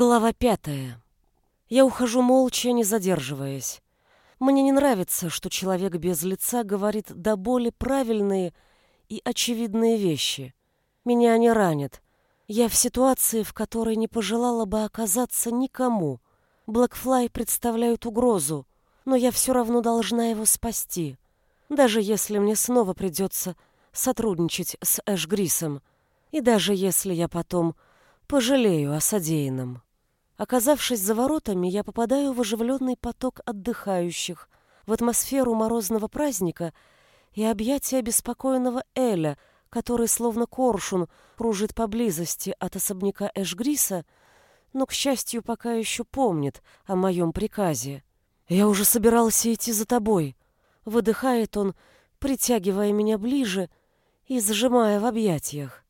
Глава пятая. Я ухожу молча, не задерживаясь. Мне не нравится, что человек без лица говорит до боли правильные и очевидные вещи. Меня они ранят. Я в ситуации, в которой не пожелала бы оказаться никому. Блэкфлай представляют угрозу, но я все равно должна его спасти. Даже если мне снова придется сотрудничать с Эш Грисом, и даже если я потом пожалею о содеянном. Оказавшись за воротами, я попадаю в оживленный поток отдыхающих, в атмосферу морозного праздника и объятия обеспокоенного Эля, который словно коршун кружит поблизости от особняка Эшгриса, но, к счастью, пока еще помнит о моем приказе. «Я уже собирался идти за тобой», — выдыхает он, притягивая меня ближе и сжимая в объятиях.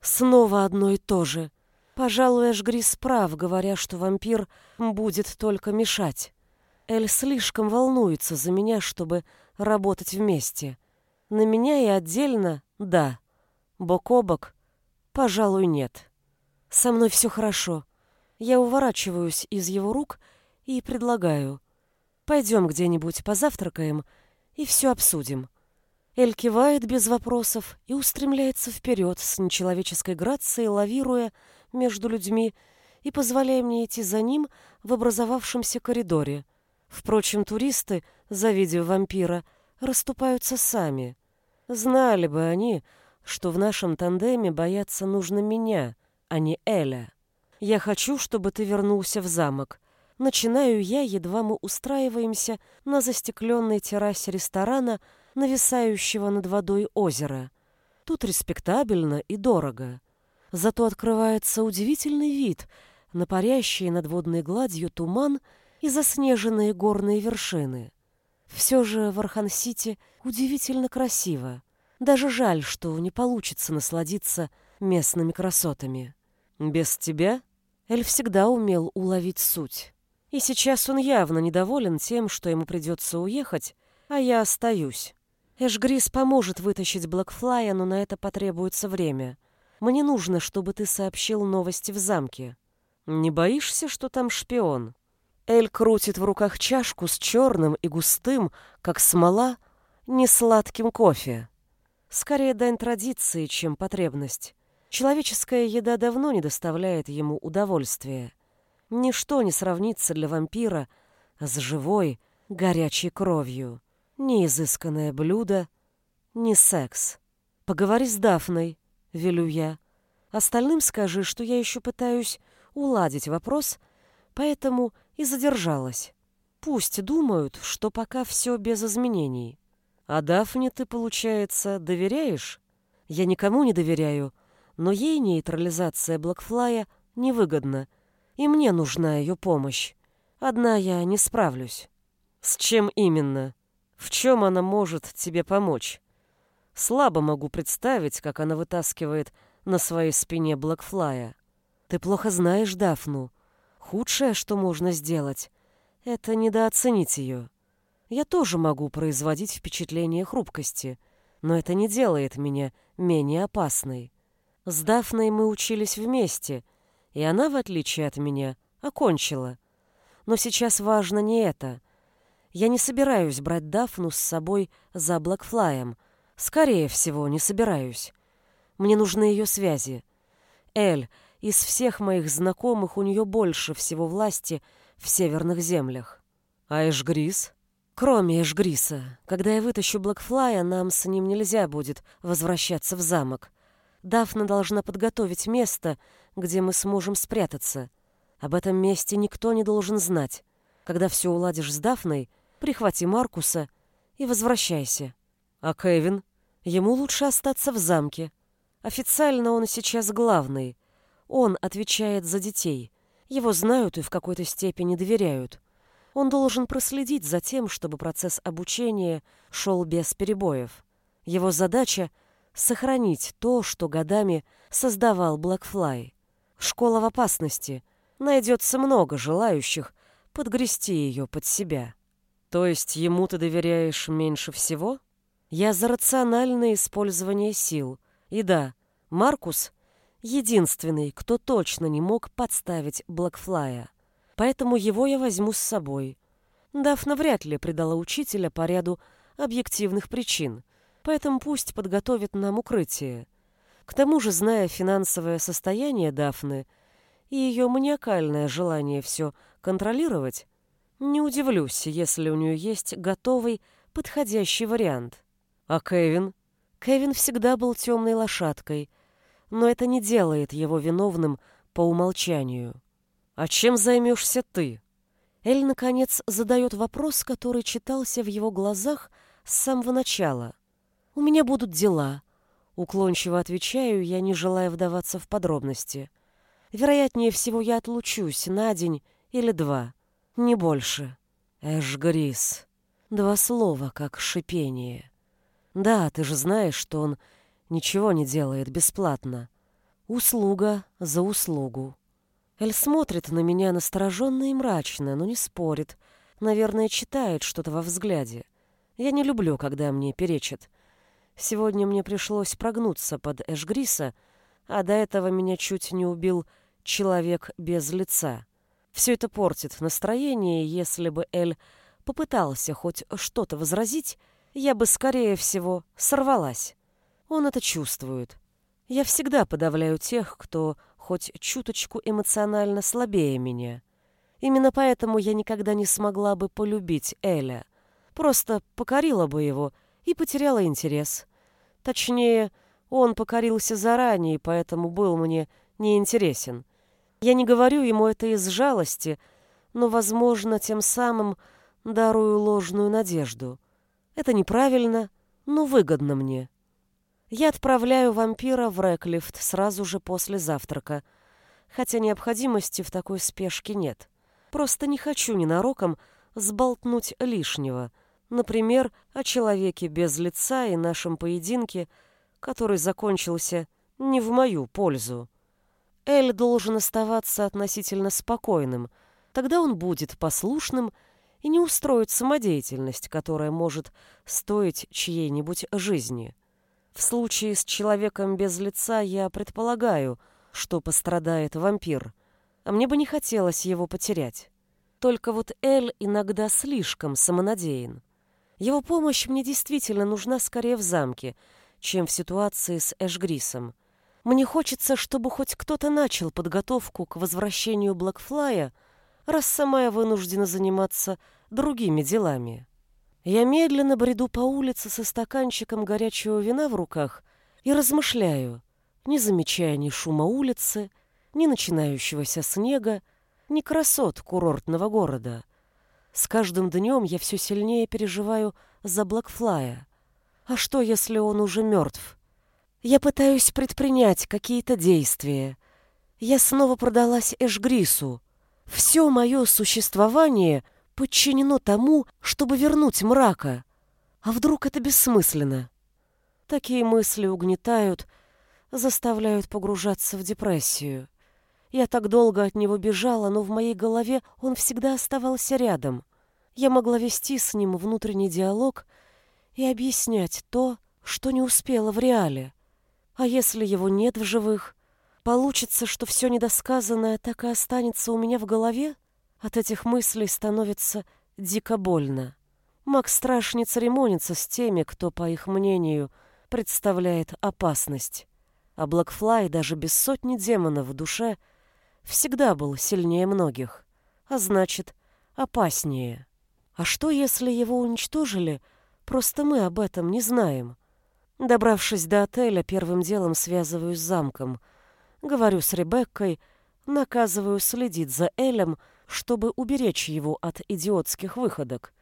Снова одно и то же. Пожалуй, Эшгрис прав, говоря, что вампир будет только мешать. Эль слишком волнуется за меня, чтобы работать вместе. На меня и отдельно — да. Бок о бок — пожалуй, нет. Со мной все хорошо. Я уворачиваюсь из его рук и предлагаю. Пойдем где-нибудь позавтракаем и все обсудим. Эль кивает без вопросов и устремляется вперед с нечеловеческой грацией, лавируя между людьми и позволяя мне идти за ним в образовавшемся коридоре. Впрочем, туристы, завидев вампира, расступаются сами. Знали бы они, что в нашем тандеме бояться нужно меня, а не Эля. Я хочу, чтобы ты вернулся в замок. Начинаю я, едва мы устраиваемся на застекленной террасе ресторана, нависающего над водой озера. Тут респектабельно и дорого. Зато открывается удивительный вид на парящие над водной гладью туман и заснеженные горные вершины. Все же в Архан-Сити удивительно красиво. Даже жаль, что не получится насладиться местными красотами. Без тебя Эль всегда умел уловить суть. И сейчас он явно недоволен тем, что ему придется уехать, а я остаюсь. Эшгрис поможет вытащить Блэкфлая, но на это потребуется время — мне нужно, чтобы ты сообщил новости в замке. Не боишься, что там шпион? Эль крутит в руках чашку с черным и густым, как смола, несладким кофе. Скорее дань традиции, чем потребность. Человеческая еда давно не доставляет ему удовольствия. Ничто не сравнится для вампира с живой, горячей кровью. Ни изысканное блюдо, ни секс. Поговори с Дафной, — велю я. Остальным скажи, что я еще пытаюсь уладить вопрос, поэтому и задержалась. Пусть думают, что пока все без изменений. А Дафне ты, получается, доверяешь? Я никому не доверяю, но ей нейтрализация Блэкфлая невыгодна, и мне нужна ее помощь. Одна я не справлюсь. С чем именно? В чем она может тебе помочь? Слабо могу представить, как она вытаскивает на своей спине Блэкфлая. Ты плохо знаешь Дафну. Худшее, что можно сделать, это недооценить ее. Я тоже могу производить впечатление хрупкости, но это не делает меня менее опасной. С Дафной мы учились вместе, и она, в отличие от меня, окончила. Но сейчас важно не это. Я не собираюсь брать Дафну с собой за Блэкфлаем — Скорее всего, не собираюсь. Мне нужны ее связи. Эль, из всех моих знакомых у нее больше всего власти в северных землях. А Эшгрис? Кроме Эшгриса, когда я вытащу Блэкфлая, нам с ним нельзя будет возвращаться в замок. Дафна должна подготовить место, где мы сможем спрятаться. Об этом месте никто не должен знать. Когда все уладишь с Дафной, прихвати Маркуса и возвращайся. А Кевин? Ему лучше остаться в замке. Официально он сейчас главный. Он отвечает за детей. Его знают и в какой-то степени доверяют. Он должен проследить за тем, чтобы процесс обучения шел без перебоев. Его задача — сохранить то, что годами создавал Блэкфлай. Школа в опасности. Найдется много желающих подгрести ее под себя. То есть ему ты доверяешь меньше всего? Я за рациональное использование сил. И да, Маркус Единственный, кто точно не мог подставить Блэкфлая. Поэтому его я возьму с собой. Дафна вряд ли предала учителя по ряду объективных причин, поэтому пусть подготовит нам укрытие. К тому же, зная финансовое состояние Дафны и ее маниакальное желание все контролировать, не удивлюсь, если у нее есть готовый, подходящий вариант. А Кевин? Кевин всегда был темной лошадкой, но это не делает его виновным по умолчанию. А чем займешься ты? Эль, наконец, задает вопрос, который читался в его глазах с самого начала. «У меня будут дела», — уклончиво отвечаю, я не желая вдаваться в подробности. «Вероятнее всего, я отлучусь на день или два». Не больше. Эшгрис. Два слова, как шипение. Да, ты же знаешь, что он ничего не делает бесплатно. Услуга за услугу. Эль смотрит на меня настороженно и мрачно, но не спорит. Наверное, читает что-то во взгляде. Я не люблю, когда мне перечат. Сегодня мне пришлось прогнуться под Эшгриса, а до этого меня чуть не убил человек без лица. Все это портит настроение, если бы Эль попытался хоть что-то возразить, я бы, скорее всего, сорвалась. Он это чувствует. Я всегда подавляю тех, кто хоть чуточку эмоционально слабее меня. Именно поэтому я никогда не смогла бы полюбить Эля. Просто покорила бы его и потеряла интерес. Точнее, он покорился заранее, поэтому был мне неинтересен. Я не говорю ему это из жалости, но, возможно, тем самым дарую ложную надежду. Это неправильно, но выгодно мне. Я отправляю вампира в Реклифт сразу же после завтрака, хотя необходимости в такой спешке нет. Просто не хочу ненароком сболтнуть лишнего, например, о человеке без лица и нашем поединке, который закончился не в мою пользу. Эль должен оставаться относительно спокойным, тогда он будет послушным и не устроит самодеятельность, которая может стоить чьей-нибудь жизни. В случае с человеком без лица я предполагаю, что пострадает вампир, а мне бы не хотелось его потерять. Только вот Эль иногда слишком самонадеян. Его помощь мне действительно нужна скорее в замке, чем в ситуации с Эшгрисом. Мне хочется, чтобы хоть кто-то начал подготовку к возвращению Блэкфлая, раз сама я вынуждена заниматься другими делами. Я медленно бреду по улице со стаканчиком горячего вина в руках и размышляю, не замечая ни шума улицы, ни начинающегося снега, ни красот курортного города. С каждым днем я все сильнее переживаю за Блэкфлая. А что, если он уже мертв? Я пытаюсь предпринять какие-то действия. Я снова продалась Эшгрису. Все мое существование подчинено тому, чтобы вернуть мрака. А вдруг это бессмысленно? Такие мысли угнетают, заставляют погружаться в депрессию. Я так долго от него бежала, но в моей голове он всегда оставался рядом. Я могла вести с ним внутренний диалог и объяснять то, что не успела в реале. А если его нет в живых? Получится, что все недосказанное так и останется у меня в голове? От этих мыслей становится дико больно. Макс страш не церемонится с теми, кто, по их мнению, представляет опасность. А Блэкфлай даже без сотни демонов в душе всегда был сильнее многих, а значит, опаснее. А что, если его уничтожили, просто мы об этом не знаем? Добравшись до отеля, первым делом связываюсь с замком. Говорю с Ребеккой, наказываю следить за Элем, чтобы уберечь его от идиотских выходок.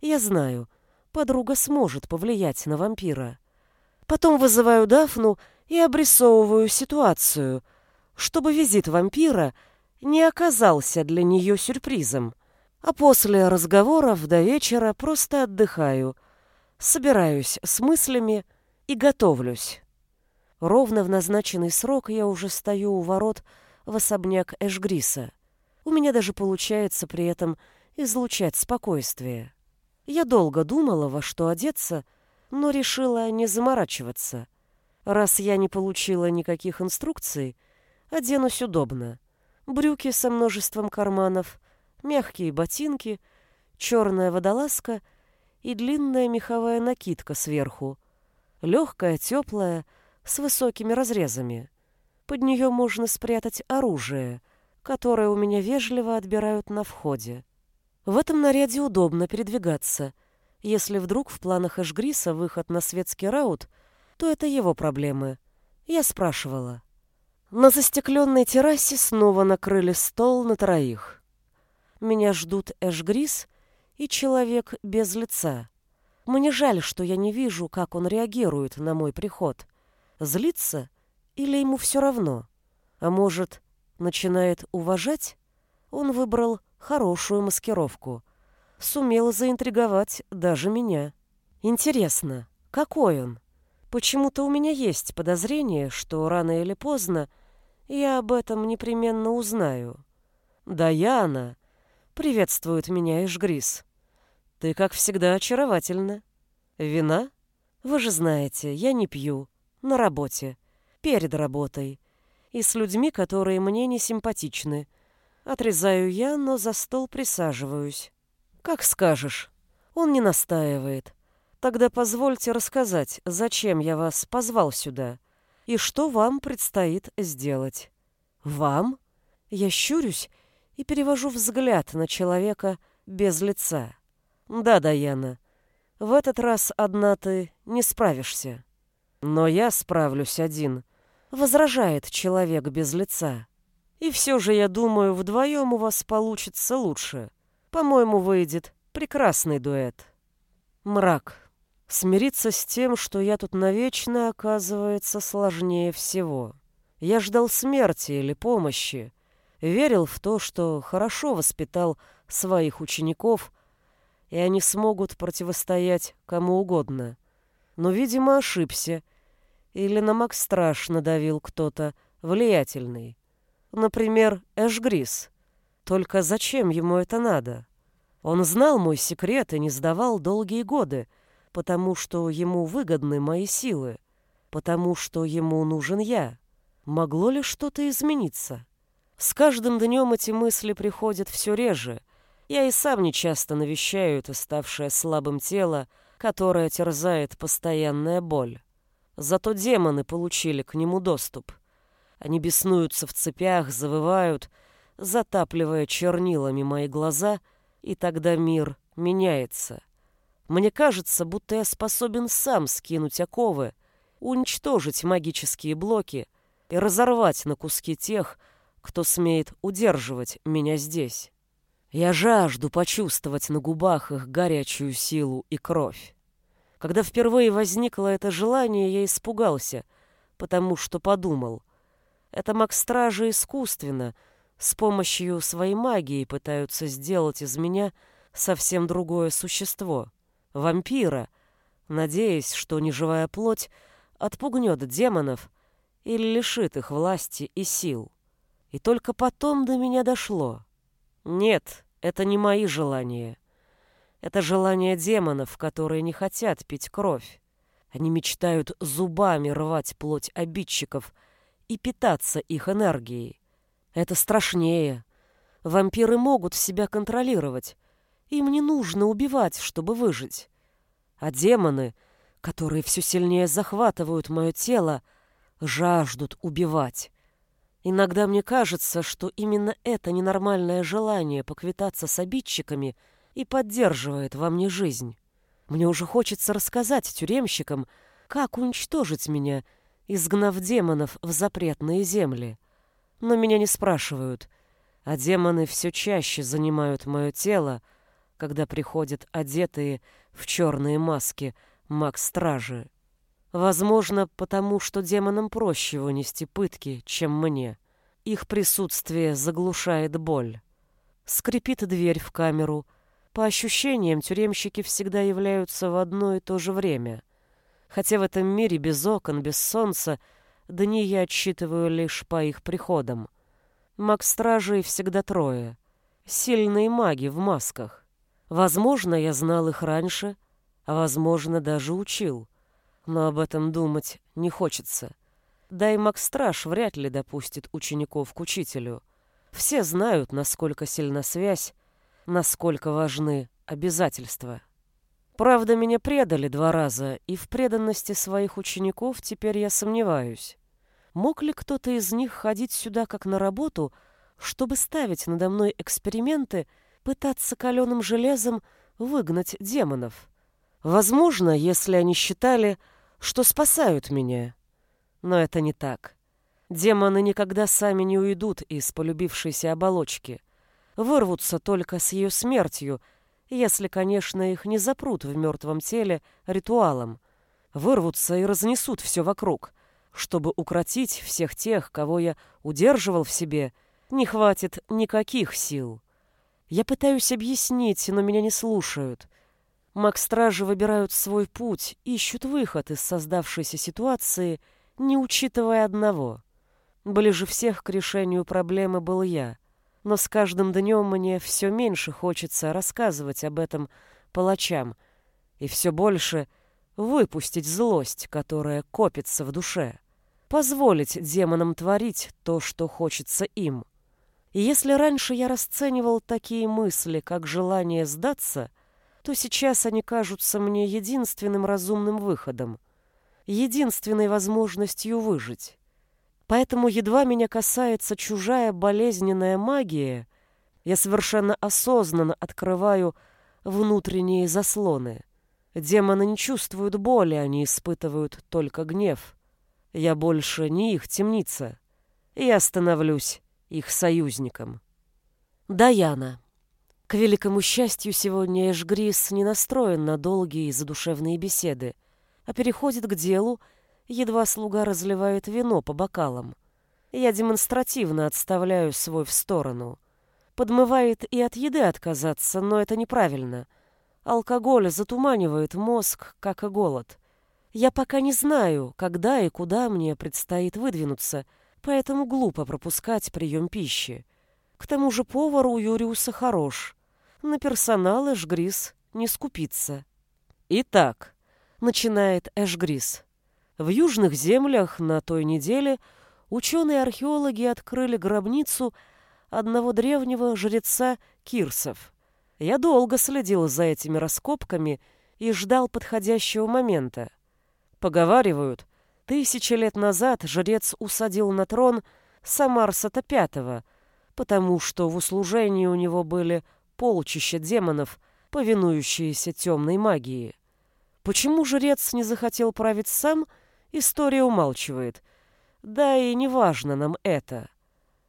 Я знаю, подруга сможет повлиять на вампира. Потом вызываю Дафну и обрисовываю ситуацию, чтобы визит вампира не оказался для нее сюрпризом. А после разговоров до вечера просто отдыхаю, собираюсь с мыслями, и готовлюсь. Ровно в назначенный срок я уже стою у ворот в особняк Эшгриса. У меня даже получается при этом излучать спокойствие. Я долго думала, во что одеться, но решила не заморачиваться. Раз я не получила никаких инструкций, Оденусь удобно. Брюки со множеством карманов, мягкие ботинки, черная водолазка и длинная меховая накидка сверху. Легкая, теплая, с высокими разрезами. Под нее можно спрятать оружие, которое у меня вежливо отбирают на входе. В этом наряде удобно передвигаться. Если вдруг в планах Эшгриса выход на светский раут, то это его проблемы. Я спрашивала. На застекленной террасе снова накрыли стол на троих. Меня ждут Эшгрис и человек без лица. Мне жаль, что я не вижу, как он реагирует на мой приход. Злится или ему все равно? А может, начинает уважать? Он выбрал хорошую маскировку. Сумел заинтриговать даже меня. Интересно, какой он? Почему-то у меня есть подозрение, что рано или поздно я об этом непременно узнаю. «Даяна!» — приветствует меня Эшгрис. «Ты, как всегда, очаровательна. Вина? Вы же знаете, я не пью. На работе. Перед работой. И с людьми, которые мне не симпатичны. Отрезаю я, но за стол присаживаюсь. Как скажешь. Он не настаивает. Тогда позвольте рассказать, зачем я вас позвал сюда и что вам предстоит сделать. Вам? Я щурюсь и перевожу взгляд на человека без лица. Да, Даяна, в этот раз одна ты не справишься. Но я справлюсь один, возражает человек без лица. И все же, я думаю, вдвоем у вас получится лучше. По-моему, выйдет прекрасный дуэт. Мрак. Смириться с тем, что я тут навечно, оказывается сложнее всего. Я ждал смерти или помощи, верил в то, что хорошо воспитал своих учеников, и они смогут противостоять кому угодно. Но, видимо, ошибся, или на Макстраж надавил кто-то влиятельный. Например, Эшгрис. Только зачем ему это надо? Он знал мой секрет и не сдавал долгие годы, потому что ему выгодны мои силы, потому что ему нужен я. Могло ли что-то измениться? С каждым днем эти мысли приходят все реже. Я и сам нечасто навещаю это ставшее слабым тело, которое терзает постоянная боль. Зато демоны получили к нему доступ. Они беснуются в цепях, завывают, затапливая чернилами мои глаза, и тогда мир меняется. Мне кажется, будто я способен сам скинуть оковы, уничтожить магические блоки и разорвать на куски тех, кто смеет удерживать меня здесь. Я жажду почувствовать на губах их горячую силу и кровь. Когда впервые возникло это желание, я испугался, потому что подумал, это маг-стражи искусственно, с помощью своей магии пытаются сделать из меня совсем другое существо вампира, надеясь, что неживая плоть отпугнет демонов или лишит их власти и сил. И только потом до меня дошло. Нет, это не мои желания. Это желания демонов, которые не хотят пить кровь. Они мечтают зубами рвать плоть обидчиков и питаться их энергией. Это страшнее. Вампиры могут себя контролировать, им не нужно убивать, чтобы выжить. А демоны, которые все сильнее захватывают мое тело, жаждут убивать. Иногда мне кажется, что именно это ненормальное желание поквитаться с обидчиками и поддерживает во мне жизнь. Мне уже хочется рассказать тюремщикам, как уничтожить меня, изгнав демонов в запретные земли. Но меня не спрашивают, а демоны все чаще занимают мое тело, когда приходят одетые в черные маски маг-стражи. Возможно, потому что демонам проще вынести пытки, чем мне. Их присутствие заглушает боль. Скрипит дверь в камеру. По ощущениям, тюремщики всегда являются в одно и то же время. Хотя в этом мире без окон, без солнца, дни я отсчитываю лишь по их приходам. Маг-стражей всегда трое. Сильные маги в масках. Возможно, я знал их раньше, а возможно, даже учил. Но об этом думать не хочется. Да и Макстраж вряд ли допустит учеников к учителю. Все знают, насколько сильна связь, насколько важны обязательства. Правда, меня предали два раза, и в преданности своих учеников теперь я сомневаюсь. Мог ли кто-то из них ходить сюда как на работу, чтобы ставить надо мной эксперименты, пытаться каленым железом выгнать демонов? Возможно, если они считали, что спасают меня. Но это не так. Демоны никогда сами не уйдут из полюбившейся оболочки. Вырвутся только с ее смертью, если, конечно, их не запрут в мертвом теле ритуалом. Вырвутся и разнесут все вокруг. Чтобы укротить всех тех, кого я удерживал в себе, не хватит никаких сил. Я пытаюсь объяснить, но меня не слушают. Маг-стражи выбирают свой путь, ищут выход из создавшейся ситуации, не учитывая одного. Ближе всех к решению проблемы был я, но с каждым днем мне все меньше хочется рассказывать об этом палачам и все больше выпустить злость, которая копится в душе, позволить демонам творить то, что хочется им. И если раньше я расценивал такие мысли, как желание сдаться, то сейчас они кажутся мне единственным разумным выходом, единственной возможностью выжить. Поэтому едва меня касается чужая болезненная магия, я совершенно осознанно открываю внутренние заслоны. Демоны не чувствуют боли, они испытывают только гнев. Я больше не их темница. Я становлюсь их союзником. Даяна. К великому счастью, сегодня Эшгрис не настроен на долгие задушевные беседы, а переходит к делу едва слуга разливает вино по бокалам. Я демонстративно отставляю свой в сторону. Подмывает и от еды отказаться, но это неправильно. Алкоголь затуманивает мозг, как и голод. Я пока не знаю, когда и куда мне предстоит выдвинуться, поэтому глупо пропускать прием пищи. К тому же повар у Юриуса хорош. На персонал Эшгрис не скупится. Итак, начинает Эшгрис. В южных землях на той неделе ученые-археологи открыли гробницу одного древнего жреца Кирсов. Я долго следил за этими раскопками и ждал подходящего момента. Поговаривают, тысячи лет назад жрец усадил на трон Самарсата V, потому что в услужении у него были полчища демонов, повинующиеся темной магии. Почему жрец не захотел править сам – История умалчивает. Да и не важно нам это.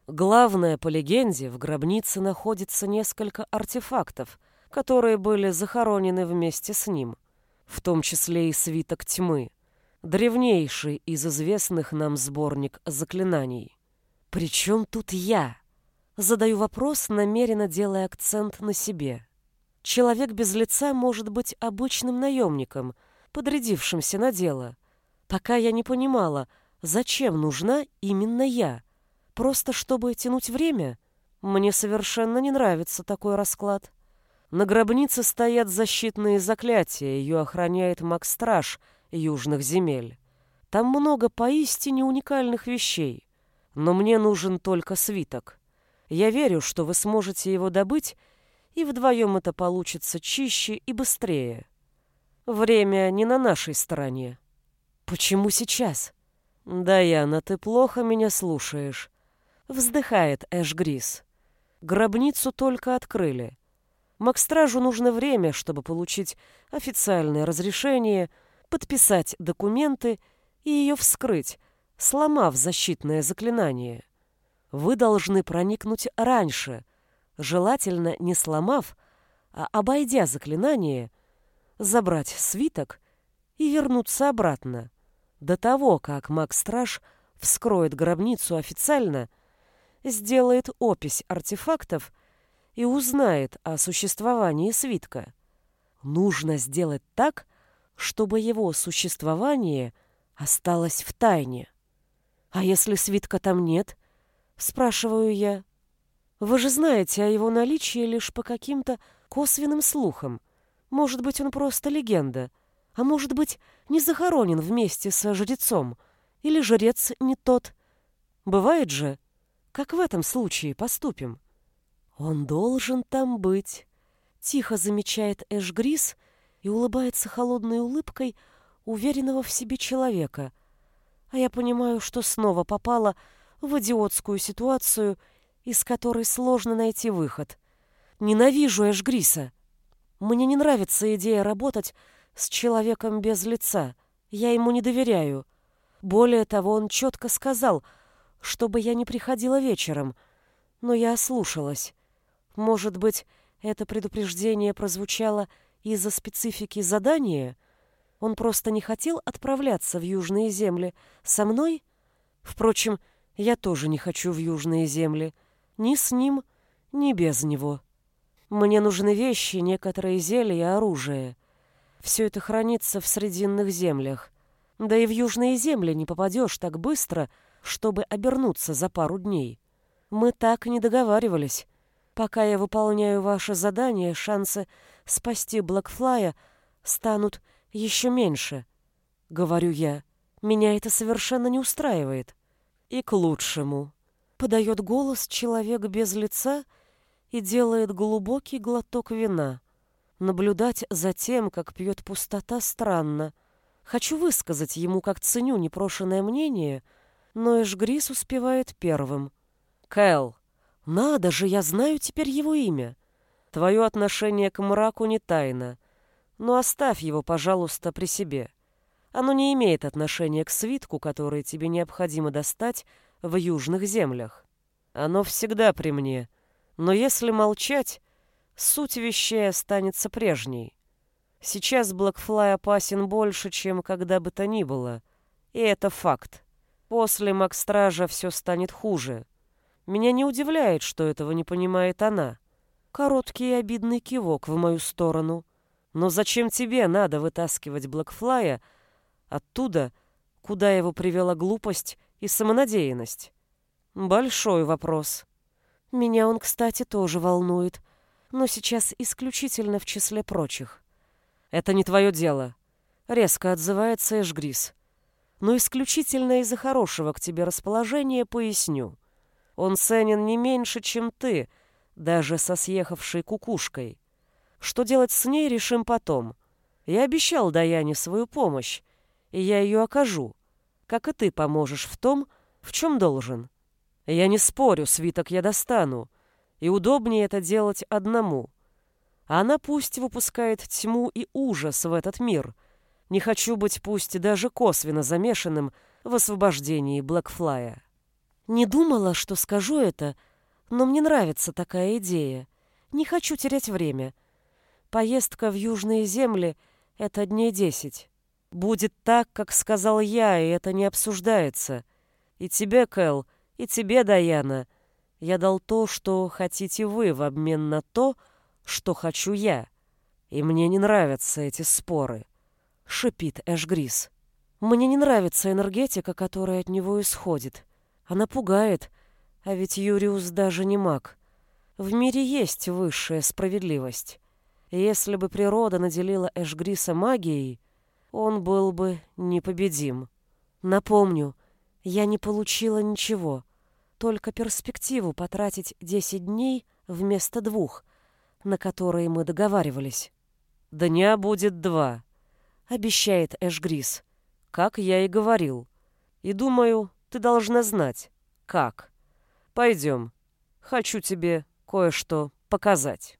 Главное, по легенде, в гробнице находится несколько артефактов, которые были захоронены вместе с ним, в том числе и свиток тьмы, древнейший из известных нам сборник заклинаний. Причем тут я? Задаю вопрос, намеренно делая акцент на себе. Человек без лица может быть обычным наемником, подрядившимся на дело — Пока я не понимала, зачем нужна именно я. Просто чтобы тянуть время? Мне совершенно не нравится такой расклад. На гробнице стоят защитные заклятия, ее охраняет маг-страж южных земель. Там много поистине уникальных вещей. Но мне нужен только свиток. Я верю, что вы сможете его добыть, и вдвоем это получится чище и быстрее. Время не на нашей стороне. Почему сейчас? Даяна, ты плохо меня слушаешь. Вздыхает Эш Грис. Гробницу только открыли. Макстражу нужно время, чтобы получить официальное разрешение, подписать документы и ее вскрыть, сломав защитное заклинание. Вы должны проникнуть раньше, желательно не сломав, а обойдя заклинание, забрать свиток и вернуться обратно. До того, как маг-страж вскроет гробницу официально, сделает опись артефактов и узнает о существовании свитка. Нужно сделать так, чтобы его существование осталось в тайне. А если свитка там нет? Спрашиваю я. Вы же знаете о его наличии лишь по каким-то косвенным слухам. Может быть, он просто легенда — а может быть, не захоронен вместе со жрецом, Или жрец не тот. Бывает же, как в этом случае поступим. Он должен там быть. Тихо замечает Эш Грис и улыбается холодной улыбкой уверенного в себе человека. А я понимаю, что снова попала идиотскую ситуацию, из которой сложно найти выход. Ненавижу Эш Гриса. Мне не нравится идея работать с человеком без лица. Я ему не доверяю. Более того, он четко сказал, чтобы я не приходила вечером. Но я ослушалась. Может быть, это предупреждение прозвучало из-за специфики задания? Он просто не хотел отправляться в южные земли со мной? Впрочем, я тоже не хочу в южные земли. Ни с ним, ни без него. Мне нужны вещи, некоторые зелья и оружие. Все это хранится в срединных землях. Да и в южные земли не попадешь так быстро, чтобы обернуться за пару дней. Мы так не договаривались. Пока я выполняю ваше задание, шансы спасти Блэкфлая станут еще меньше. Говорю я. Меня это совершенно не устраивает. И к лучшему. Подает голос человек без лица и делает глубокий глоток вина. Наблюдать за тем, как пьет пустота, странно. Хочу высказать ему, как ценю непрошенное мнение, но Эшгрис успевает первым. «Кэл, надо же, я знаю теперь его имя. Твое отношение к мраку не тайна, но оставь его, пожалуйста, при себе. Оно не имеет отношения к свитку, который тебе необходимо достать в южных землях. Оно всегда при мне, но если молчать, суть вещей останется прежней. Сейчас Блэкфлай опасен больше, чем когда бы то ни было. И это факт. После Макстража все станет хуже. Меня не удивляет, что этого не понимает она. Короткий и обидный кивок в мою сторону. Но зачем тебе надо вытаскивать Блэкфлая оттуда, куда его привела глупость и самонадеянность? Большой вопрос. Меня он, кстати, тоже волнует, но сейчас исключительно в числе прочих. «Это не твое дело», — резко отзывается Эшгрис. «Но исключительно из-за хорошего к тебе расположения поясню. Он ценен не меньше, чем ты, даже со съехавшей кукушкой. Что делать с ней, решим потом. Я обещал Даяне свою помощь, и я ее окажу, как и ты поможешь в том, в чем должен. Я не спорю, свиток я достану, и удобнее это делать одному. Она пусть выпускает тьму и ужас в этот мир. Не хочу быть пусть даже косвенно замешанным в освобождении Блэкфлая. Не думала, что скажу это, но мне нравится такая идея. Не хочу терять время. Поездка в южные земли — это дней десять. Будет так, как сказал я, и это не обсуждается. И тебе, Кэл, и тебе, Даяна. Я дал то, что хотите вы в обмен на то, что хочу я. И мне не нравятся эти споры. Шипит Эшгрис. Мне не нравится энергетика, которая от него исходит. Она пугает, а ведь Юриус даже не маг. В мире есть высшая справедливость. Если бы природа наделила Эшгриса магией, он был бы непобедим. Напомню, я не получила ничего, только перспективу потратить 10 дней вместо двух, на которые мы договаривались. «Дня будет два», — обещает Эшгрис, как я и говорил. И думаю, ты должна знать, как. Пойдем, хочу тебе кое-что показать.